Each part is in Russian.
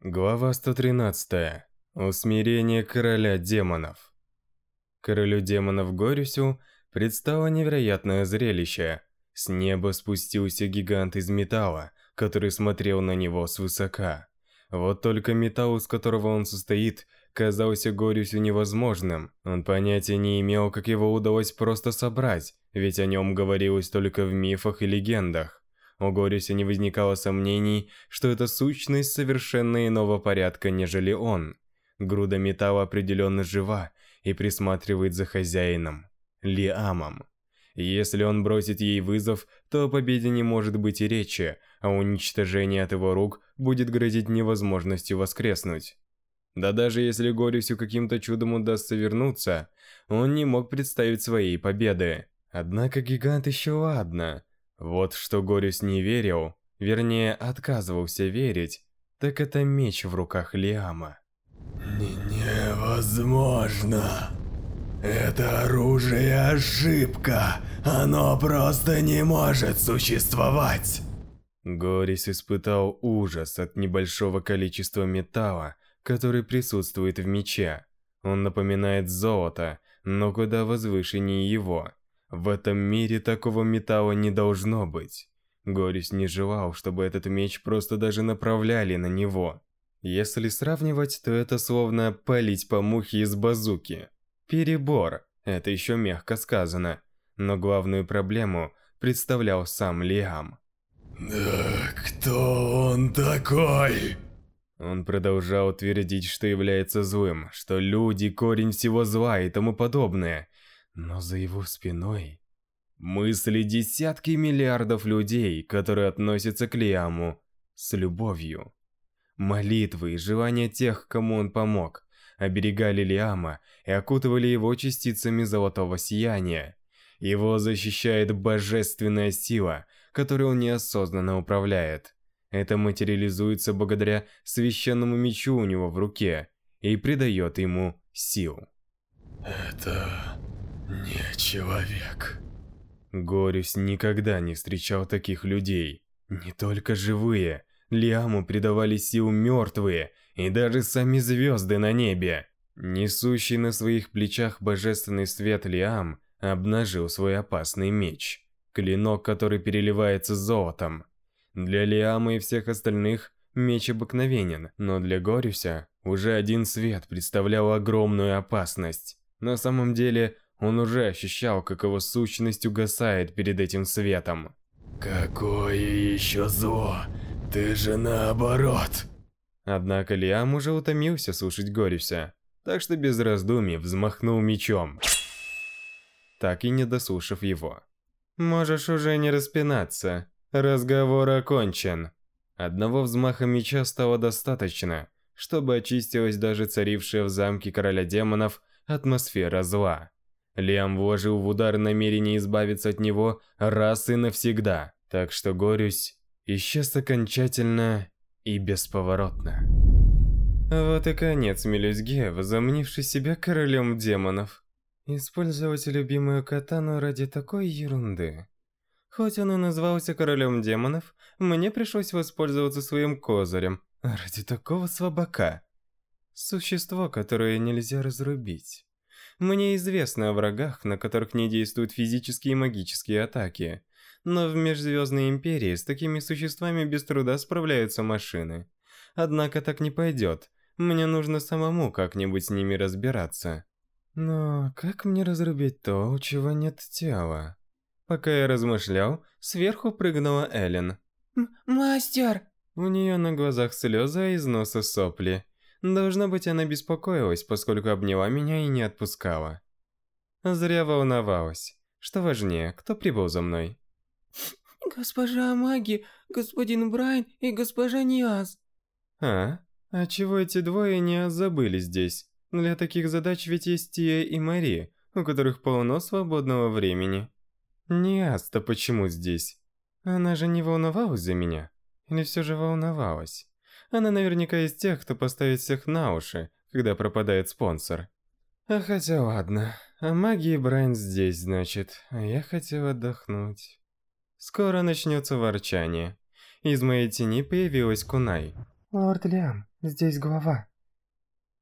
Глава 113. Усмирение короля демонов. Королю демонов Горюсю предстало невероятное зрелище. С неба спустился гигант из металла, который смотрел на него свысока. Вот только металл, из которого он состоит, казался Горюсю невозможным. Он понятия не имел, как его удалось просто собрать, ведь о нем говорилось только в мифах и легендах. У Гориса не возникало сомнений, что это сущность совершенно иного порядка, нежели он. Груда металла определенно жива и присматривает за хозяином, Лиамом. Если он бросит ей вызов, то о победе не может быть и речи, а уничтожение от его рук будет грозить невозможностью воскреснуть. Да даже если Горису каким-то чудом удастся вернуться, он не мог представить своей победы. Однако гигант еще ладно, вот что Горюс не верил, вернее отказывался верить, так это меч в руках Лиама. Невозможно. Это оружие ошибка. Оно просто не может существовать. Горис испытал ужас от небольшого количества металла, который присутствует в мече. Он напоминает золото, но куда возвышеннее его. В этом мире такого металла не должно быть. Горис не желал, чтобы этот меч просто даже направляли на него. Если сравнивать, то это словно палить по мухе из базуки. Перебор, это еще мягко сказано. Но главную проблему представлял сам Лиам. «Да кто он такой?» Он продолжал твердить, что является злым, что люди – корень всего зла и тому подобное, но за его спиной мысли десятки миллиардов людей, которые относятся к Лиаму с любовью. Молитвы и желания тех, кому он помог, оберегали Лиама и окутывали его частицами золотого сияния. Его защищает божественная сила, которой он неосознанно управляет. Это материализуется благодаря священному мечу у него в руке и придает ему сил. Это не человек. Горюс никогда не встречал таких людей. Не только живые. Лиаму придавали сил мертвые, и даже сами звезды на небе. Несущий на своих плечах божественный свет Лиам обнажил свой опасный меч. Клинок, который переливается золотом. Для Лиама и всех остальных меч обыкновенен, но для Горюся уже один свет представлял огромную опасность. На самом деле, он уже ощущал, как его сущность угасает перед этим светом. Какое еще зло? Ты же наоборот. Однако Лиам уже утомился слушать Горюся, так что без раздумий взмахнул мечом, так и не дослушав его. «Можешь уже не распинаться. Разговор окончен». Одного взмаха меча стало достаточно, чтобы очистилась даже царившая в замке короля демонов атмосфера зла. Лиам вложил в удар намерение избавиться от него раз и навсегда, так что Горюсь исчез окончательно и бесповоротно. Вот и конец Мелюзге, возомнивший себя королем демонов. Использовать любимую катану ради такой ерунды. Хоть он и назвался королем демонов, мне пришлось воспользоваться своим козырем ради такого слабака. Существо, которое нельзя разрубить. Мне известно о врагах, на которых не действуют физические и магические атаки. Но в Межзвездной Империи с такими существами без труда справляются машины. Однако так не пойдет. Мне нужно самому как-нибудь с ними разбираться. Но как мне разрубить то, у чего нет тела? Пока я размышлял, сверху прыгнула Эллен. «Мастер!» У нее на глазах слезы, а из носа сопли. Должно быть, она беспокоилась, поскольку обняла меня и не отпускала. Зря волновалась. Что важнее, кто прибыл за мной? Госпожа Маги, господин Брайан и госпожа Ниаз. А? А чего эти двое не забыли здесь? Для таких задач ведь есть Тия и Мари, у которых полно свободного времени. Ниаз-то почему здесь? Она же не волновалась за меня? Или все же волновалась? Она наверняка из тех, кто поставит всех на уши, когда пропадает спонсор. А хотя ладно, а магии Брайан здесь, значит, а я хотел отдохнуть. Скоро начнется ворчание. Из моей тени появилась Кунай. Лорд Лиам, здесь глава.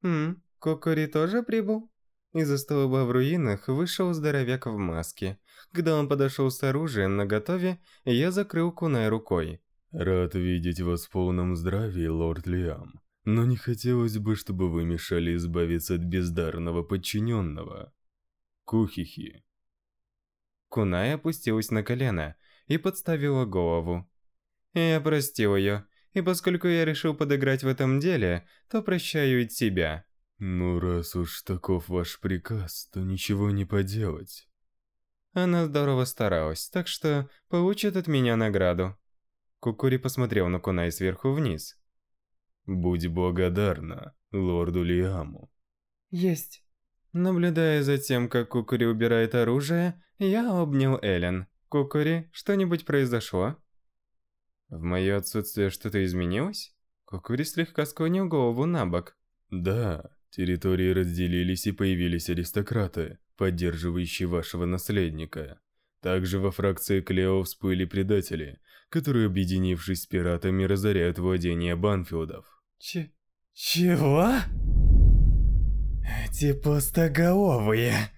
Хм, Кокори тоже прибыл? Из-за столба в руинах вышел здоровяк в маске. Когда он подошел с оружием наготове, я закрыл Кунай рукой. Рад видеть вас в полном здравии, лорд Лиам. Но не хотелось бы, чтобы вы мешали избавиться от бездарного подчиненного. Кухихи. Кунай опустилась на колено и подставила голову. Я простил ее, и поскольку я решил подыграть в этом деле, то прощаю и тебя. Ну, раз уж таков ваш приказ, то ничего не поделать. Она здорово старалась, так что получит от меня награду. Кукури посмотрел на Кунай сверху вниз. Будь благодарна лорду Лиаму. Есть. Наблюдая за тем, как Кукури убирает оружие, я обнял Элен. Кукури, что-нибудь произошло? В мое отсутствие что-то изменилось? Кукури слегка склонил голову на бок. Да, территории разделились и появились аристократы, поддерживающие вашего наследника. Также во фракции Клео всплыли предатели, которые, объединившись с пиратами, разоряют владения Банфилдов. Ч... чего? Эти пустоголовые.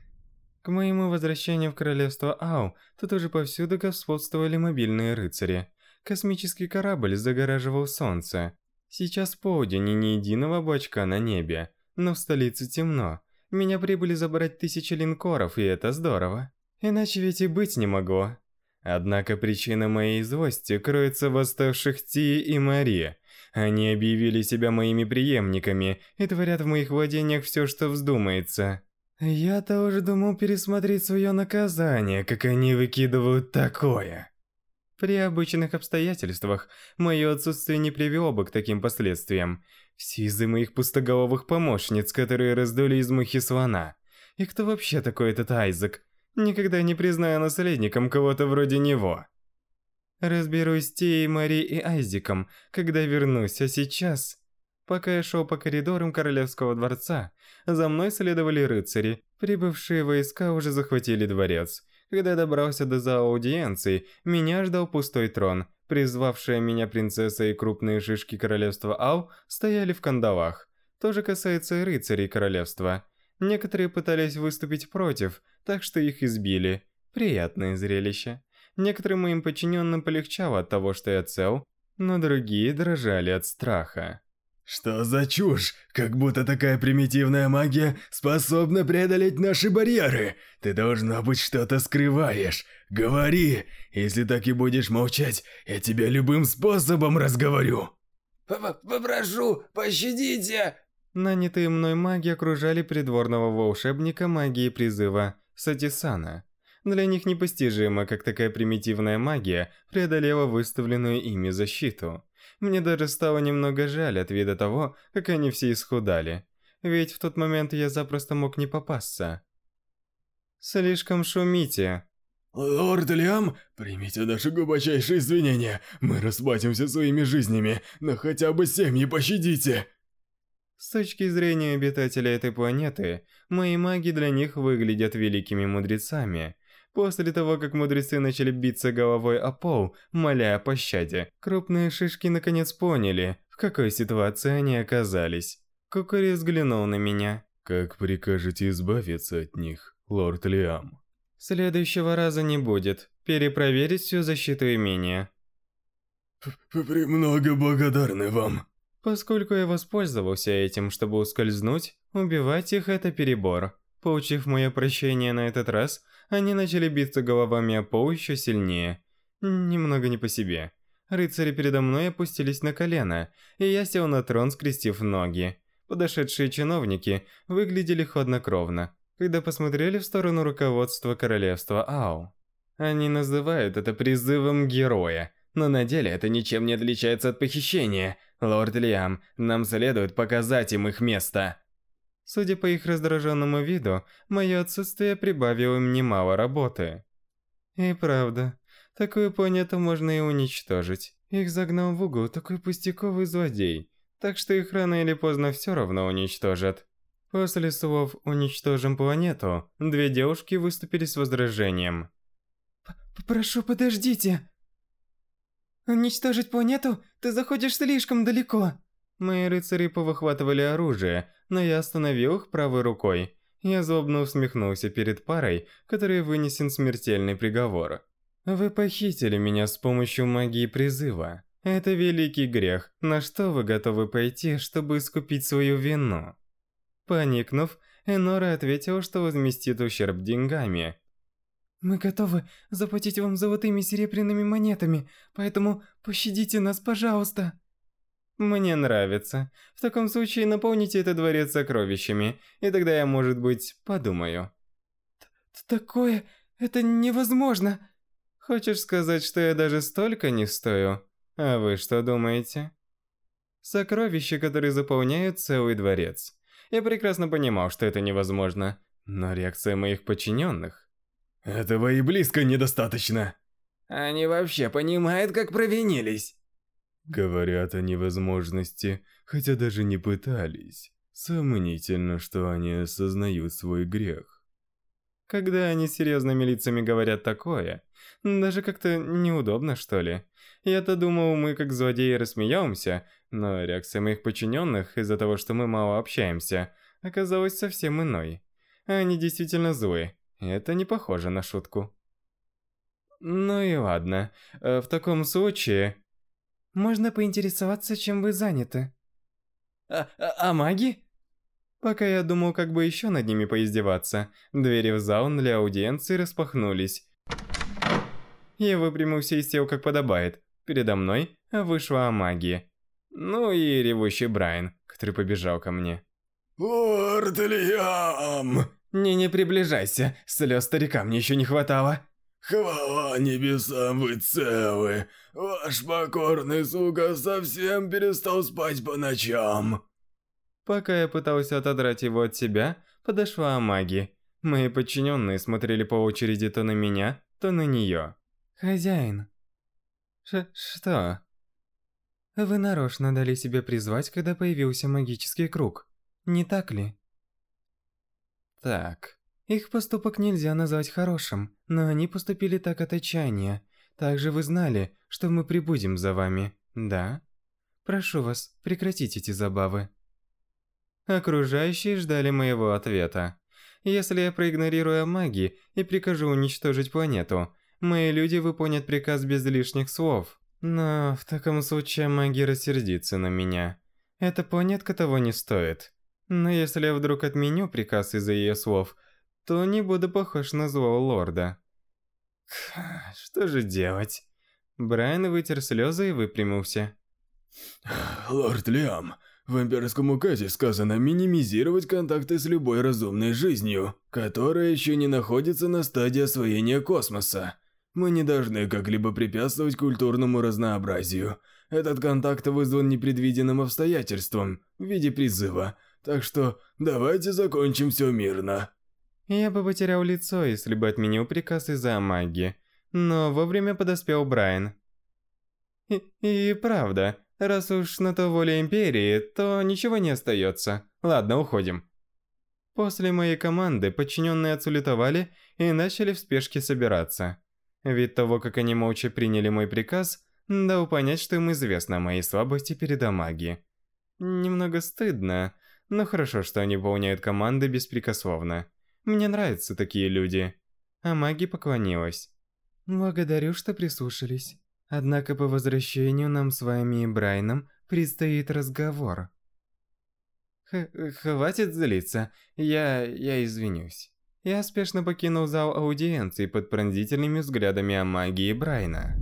К моему возвращению в королевство Ау, тут уже повсюду господствовали мобильные рыцари. Космический корабль загораживал солнце. Сейчас полдень и ни единого облачка на небе, но в столице темно. Меня прибыли забрать тысячи линкоров, и это здорово. Иначе ведь и быть не могло. Однако причина моей злости кроется в восставших Ти и Мари. Они объявили себя моими преемниками и творят в моих владениях все, что вздумается. Я-то уже думал пересмотреть свое наказание, как они выкидывают такое. При обычных обстоятельствах мое отсутствие не привело бы к таким последствиям. Все из-за моих пустоголовых помощниц, которые раздули из мухи слона. И кто вообще такой этот Айзек? Никогда не признаю наследником кого-то вроде него. Разберусь с Тией, Мари и Айзиком, когда вернусь, а сейчас... Пока я шел по коридорам Королевского дворца, за мной следовали рыцари. Прибывшие войска уже захватили дворец. Когда добрался до зала аудиенции, меня ждал пустой трон. Призвавшая меня принцесса и крупные шишки королевства Ау стояли в кандалах. То же касается рыцарей королевства. Некоторые пытались выступить против, так что их избили. Приятное зрелище. Некоторым моим подчиненным полегчало от того, что я цел, но другие дрожали от страха. Что за чушь? Как будто такая примитивная магия способна преодолеть наши барьеры. Ты должно быть что-то скрываешь. Говори. Если так и будешь молчать, я тебя любым способом разговорю. Попрошу, пощадите. Нанятые мной маги окружали придворного волшебника магии призыва Сатисана. Для них непостижимо, как такая примитивная магия преодолела выставленную ими защиту. Мне даже стало немного жаль от вида того, как они все исхудали. Ведь в тот момент я запросто мог не попасться. Слишком шумите. Лорд Лиам, примите наши глубочайшие извинения. Мы расплатимся своими жизнями, но хотя бы семьи пощадите. С точки зрения обитателей этой планеты, мои маги для них выглядят великими мудрецами. После того, как мудрецы начали биться головой о пол, моля о пощаде, крупные шишки наконец поняли, в какой ситуации они оказались. Кукури взглянул на меня. «Как прикажете избавиться от них, лорд Лиам?» «Следующего раза не будет. Перепроверить всю защиту имения». «Премного благодарны вам». Поскольку я воспользовался этим, чтобы ускользнуть, убивать их это перебор. Получив мое прощение на этот раз, они начали биться головами о пол еще сильнее. Немного не по себе. Рыцари передо мной опустились на колено, и я сел на трон, скрестив ноги. Подошедшие чиновники выглядели хладнокровно, когда посмотрели в сторону руководства королевства Ау. Они называют это призывом героя, но на деле это ничем не отличается от похищения. Лорд Лиам, нам следует показать им их место. Судя по их раздраженному виду, мое отсутствие прибавило им немало работы. И правда, такую планету можно и уничтожить. Их загнал в угол такой пустяковый злодей, так что их рано или поздно все равно уничтожат. После слов «уничтожим планету», две девушки выступили с возражением. «Прошу, подождите!» «Уничтожить планету? Ты заходишь слишком далеко!» Мои рыцари повыхватывали оружие, но я остановил их правой рукой. Я злобно усмехнулся перед парой, которой вынесен смертельный приговор. Вы похитили меня с помощью магии призыва. Это великий грех. На что вы готовы пойти, чтобы искупить свою вину? Поникнув, Энора ответила, что возместит ущерб деньгами. Мы готовы заплатить вам золотыми серебряными монетами, поэтому пощадите нас, пожалуйста. Мне нравится. В таком случае наполните этот дворец сокровищами, и тогда я, может быть, подумаю. Такое... это невозможно. Хочешь сказать, что я даже столько не стою? А вы что думаете? Сокровища, которые заполняют целый дворец. Я прекрасно понимал, что это невозможно, но реакция моих подчиненных... Этого и близко недостаточно. Они вообще понимают, как провинились. Говорят о невозможности, хотя даже не пытались. Сомнительно, что они осознают свой грех. Когда они серьезными лицами говорят такое, даже как-то неудобно, что ли. Я-то думал, мы как злодеи рассмеемся, но реакция моих подчиненных из-за того, что мы мало общаемся, оказалась совсем иной. Они действительно злые. Это не похоже на шутку. Ну и ладно. Э, в таком случае... Можно поинтересоваться, чем вы заняты? А, а, а маги? Пока я думал, как бы еще над ними поиздеваться, двери в зал для аудиенции распахнулись. Я выпрямился и сел как подобает. Передо мной вышла Амаги. Ну и ревущий Брайан, который побежал ко мне. «Лорд Лиам!» «Не, не приближайся, слез старика мне еще не хватало». «Хвала небесам, вы целы! Ваш покорный слуга совсем перестал спать по ночам!» Пока я пытался отодрать его от себя, подошла Амаги. Мои подчиненные смотрели по очереди то на меня, то на нее. «Хозяин». Ш «Что?» «Вы нарочно дали себе призвать, когда появился магический круг, не так ли?» «Так...» Их поступок нельзя назвать хорошим, но они поступили так от отчаяния. Также вы знали, что мы прибудем за вами, да? Прошу вас, прекратите эти забавы. Окружающие ждали моего ответа. Если я проигнорирую маги и прикажу уничтожить планету, мои люди выполнят приказ без лишних слов. Но в таком случае маги рассердится на меня. Эта планетка того не стоит. Но если я вдруг отменю приказ из-за ее слов – то не буду похож на злого лорда. Что же делать? Брайан вытер слезы и выпрямился. Лорд Лиам, в имперском указе сказано минимизировать контакты с любой разумной жизнью, которая еще не находится на стадии освоения космоса. Мы не должны как-либо препятствовать культурному разнообразию. Этот контакт вызван непредвиденным обстоятельством в виде призыва, так что давайте закончим все мирно. Я бы потерял лицо, если бы отменил приказ из-за магии. Но вовремя подоспел Брайан. И, и правда, раз уж на то воля Империи, то ничего не остается. Ладно, уходим. После моей команды подчиненные отсулетовали и начали в спешке собираться. Вид того, как они молча приняли мой приказ, дал понять, что им известно о моей слабости перед Амаги. Немного стыдно, но хорошо, что они выполняют команды беспрекословно. Мне нравятся такие люди. А маги поклонилась. Благодарю, что прислушались. Однако по возвращению нам с вами и Брайном предстоит разговор. Х хватит злиться. Я... я извинюсь. Я спешно покинул зал аудиенции под пронзительными взглядами о магии Брайна.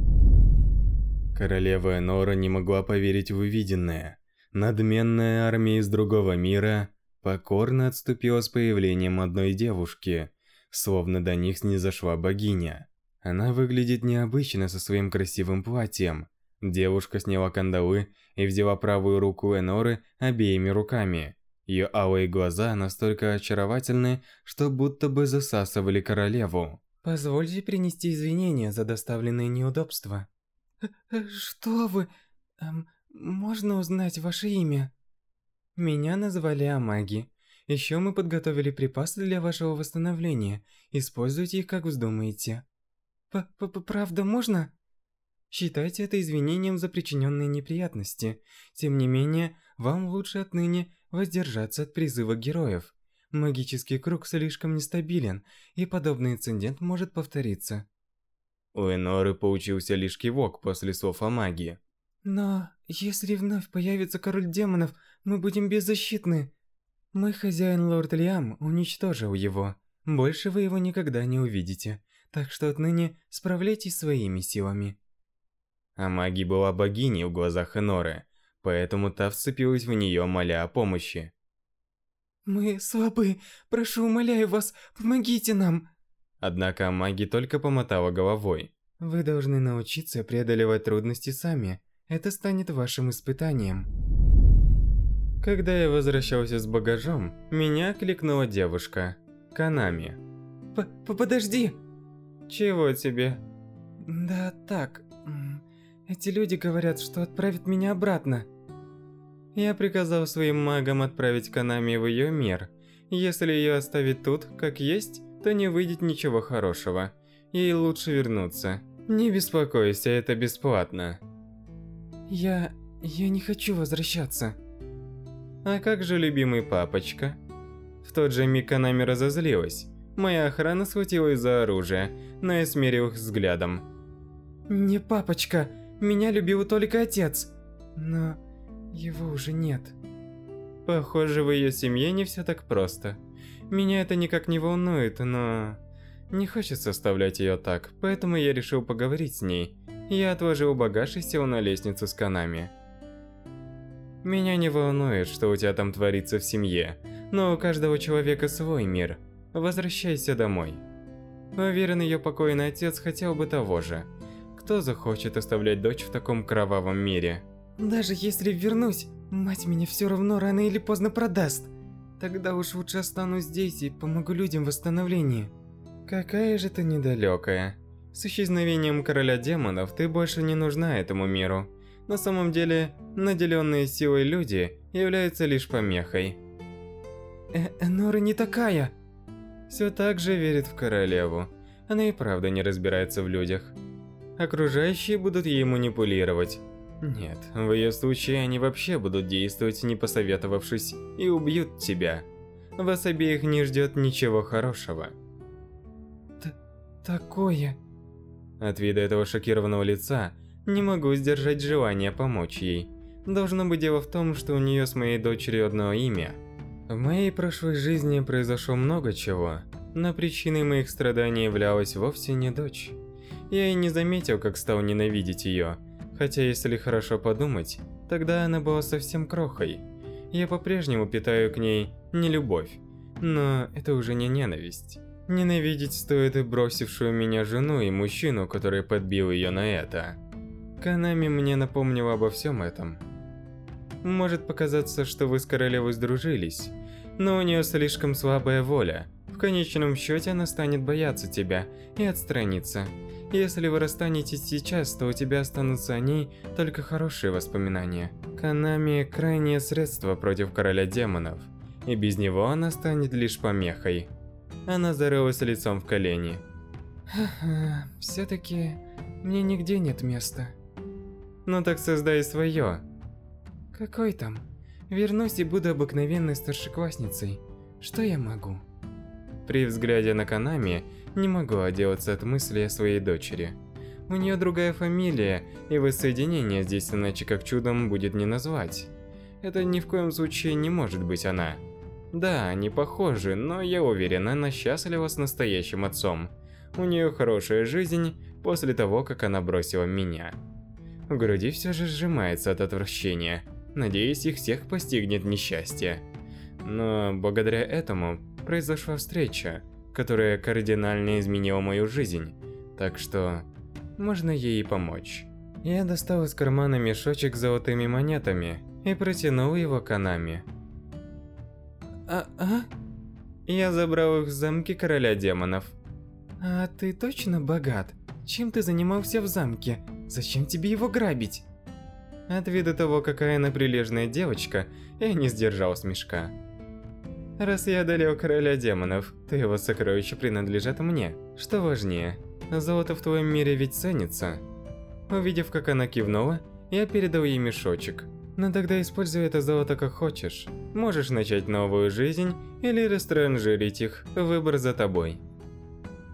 Королева Энора не могла поверить в увиденное. Надменная армия из другого мира покорно отступила с появлением одной девушки, словно до них снизошла богиня. Она выглядит необычно со своим красивым платьем. Девушка сняла кандалы и взяла правую руку Эноры обеими руками. Ее алые глаза настолько очаровательны, что будто бы засасывали королеву. «Позвольте принести извинения за доставленные неудобства». Э, э, «Что вы? Эм, можно узнать ваше имя?» Меня назвали Амаги. Еще мы подготовили припасы для вашего восстановления. Используйте их, как вздумаете. П -п Правда можно? Считайте это извинением за причиненные неприятности. Тем не менее, вам лучше отныне воздержаться от призыва героев. Магический круг слишком нестабилен, и подобный инцидент может повториться. У Эноры получился лишь кивок после слов о магии. Но если вновь появится король демонов, мы будем беззащитны. Мой хозяин лорд Лиам уничтожил его. Больше вы его никогда не увидите. Так что отныне справляйтесь своими силами. А маги была богиней в глазах Эноры, поэтому та вцепилась в нее, моля о помощи. Мы слабы. Прошу, умоляю вас, помогите нам. Однако маги только помотала головой. Вы должны научиться преодолевать трудности сами. Это станет вашим испытанием. Когда я возвращался с багажом, меня кликнула девушка. Канами. П -п Подожди! Чего тебе? Да так, эти люди говорят, что отправят меня обратно. Я приказал своим магам отправить Канами в ее мир. Если ее оставить тут, как есть, то не выйдет ничего хорошего. Ей лучше вернуться. Не беспокойся, это бесплатно. Я... я не хочу возвращаться. А как же любимый папочка? В тот же миг Канами разозлилась. Моя охрана схватилась за оружие, но я смирил их взглядом. Не папочка, меня любил только отец. Но его уже нет. Похоже, в ее семье не все так просто. Меня это никак не волнует, но... Не хочется оставлять ее так, поэтому я решил поговорить с ней. Я отложил багаж и сел на лестницу с Канами. Меня не волнует, что у тебя там творится в семье, но у каждого человека свой мир. Возвращайся домой. Уверен, ее покойный отец хотел бы того же. Кто захочет оставлять дочь в таком кровавом мире? Даже если вернусь, мать меня все равно рано или поздно продаст. Тогда уж лучше останусь здесь и помогу людям в восстановлении. Какая же ты недалекая. С исчезновением короля демонов ты больше не нужна этому миру. На самом деле, наделенные силой люди являются лишь помехой. Э Энора не такая. Все так же верит в королеву. Она и правда не разбирается в людях. Окружающие будут ей манипулировать. Нет, в ее случае они вообще будут действовать не посоветовавшись и убьют тебя. Вас обеих не ждет ничего хорошего. Т такое... От вида этого шокированного лица не могу сдержать желание помочь ей. Должно быть дело в том, что у нее с моей дочерью одно имя. В моей прошлой жизни произошло много чего, но причиной моих страданий являлась вовсе не дочь. Я и не заметил, как стал ненавидеть ее, Хотя, если хорошо подумать, тогда она была совсем крохой. Я по-прежнему питаю к ней не любовь, но это уже не ненависть. Ненавидеть стоит и бросившую меня жену и мужчину, который подбил ее на это. Канами мне напомнила обо всем этом. Может показаться, что вы с королевой сдружились, но у нее слишком слабая воля. В конечном счете она станет бояться тебя и отстраниться. Если вы расстанетесь сейчас, то у тебя останутся о ней только хорошие воспоминания. Канами – крайнее средство против короля демонов, и без него она станет лишь помехой. Она зарылась лицом в колени. Ха-ха, все-таки мне нигде нет места. Ну так создай свое. Какой там? Вернусь и буду обыкновенной старшеклассницей. Что я могу? При взгляде на Канами не могу отделаться от мысли о своей дочери. У нее другая фамилия, и воссоединение здесь иначе как чудом будет не назвать. Это ни в коем случае не может быть она. Да, они похожи, но я уверен, она счастлива с настоящим отцом. У нее хорошая жизнь после того, как она бросила меня. В груди все же сжимается от отвращения. Надеюсь, их всех постигнет несчастье. Но благодаря этому произошла встреча которая кардинально изменила мою жизнь, так что можно ей помочь. Я достал из кармана мешочек с золотыми монетами и протянул его Канами. А, а? Я забрал их в замке короля демонов. А ты точно богат? Чем ты занимался в замке? Зачем тебе его грабить? От вида того, какая она прилежная девочка, я не сдержал смешка. Раз я одолел короля демонов, то его сокровища принадлежат мне. Что важнее, золото в твоем мире ведь ценится. Увидев, как она кивнула, я передал ей мешочек. Но тогда используй это золото как хочешь. Можешь начать новую жизнь или растранжирить их, выбор за тобой.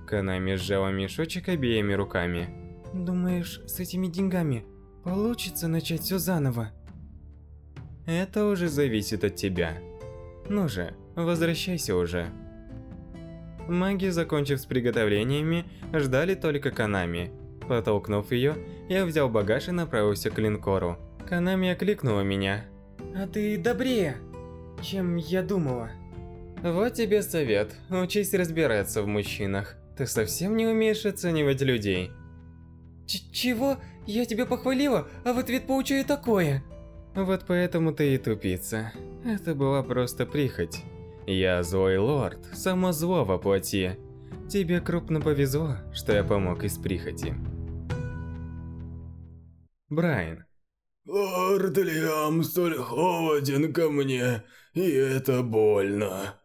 Канами сжала мешочек обеими руками. Думаешь, с этими деньгами получится начать все заново? Это уже зависит от тебя. Ну же, возвращайся уже. Маги, закончив с приготовлениями, ждали только Канами. Потолкнув ее, я взял багаж и направился к линкору. Канами окликнула меня. А ты добрее, чем я думала. Вот тебе совет, учись разбираться в мужчинах. Ты совсем не умеешь оценивать людей. Ч чего? Я тебя похвалила, а в ответ получаю такое. Вот поэтому ты и тупица. Это была просто прихоть. Я злой лорд, само зло воплоти. Тебе крупно повезло, что я помог из прихоти. Брайан. Лорд Лиам столь холоден ко мне, и это больно.